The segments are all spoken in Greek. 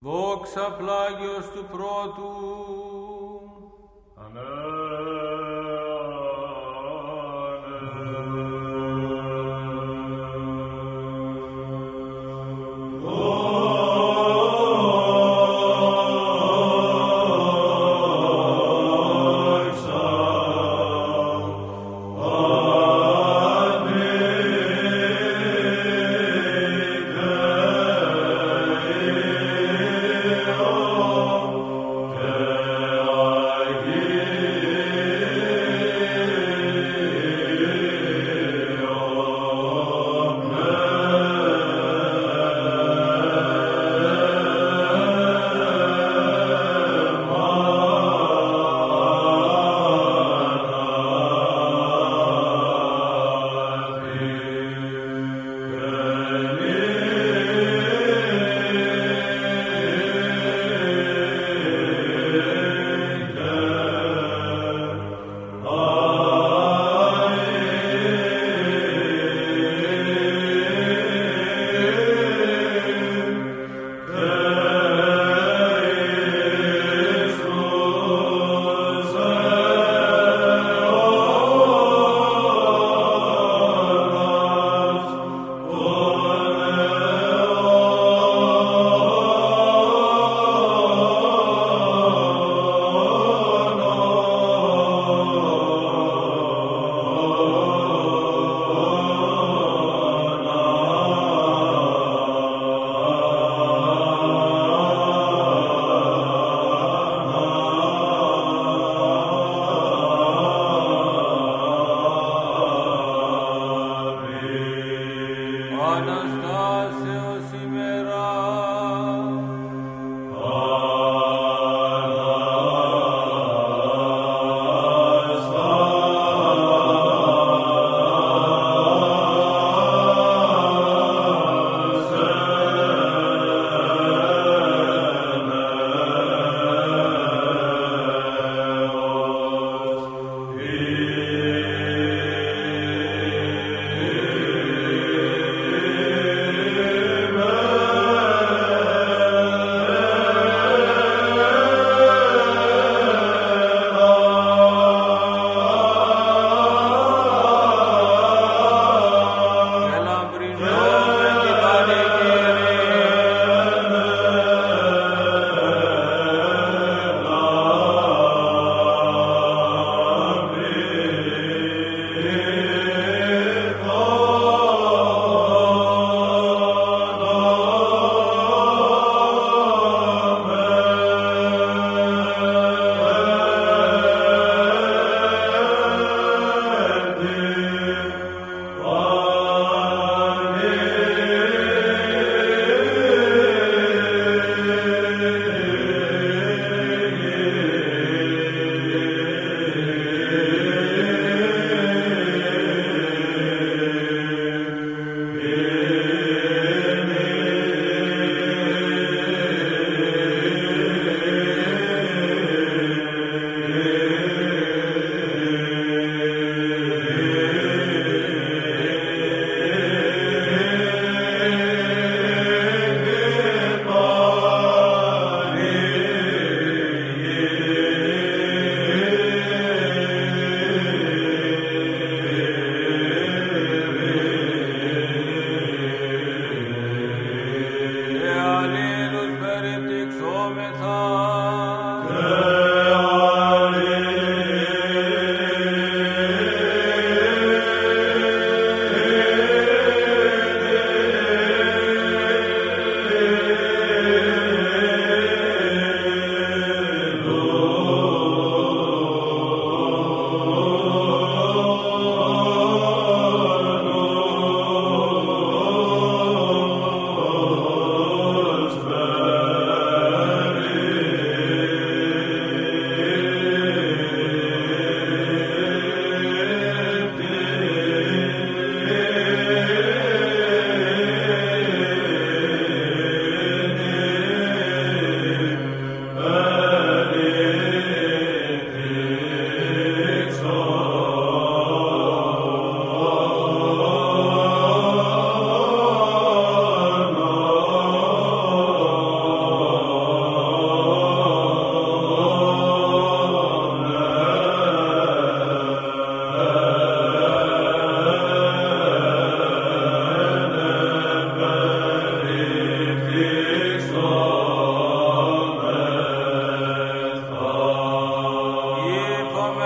Δόξα πλάγιος του πρώτου. Amen.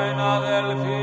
Reina del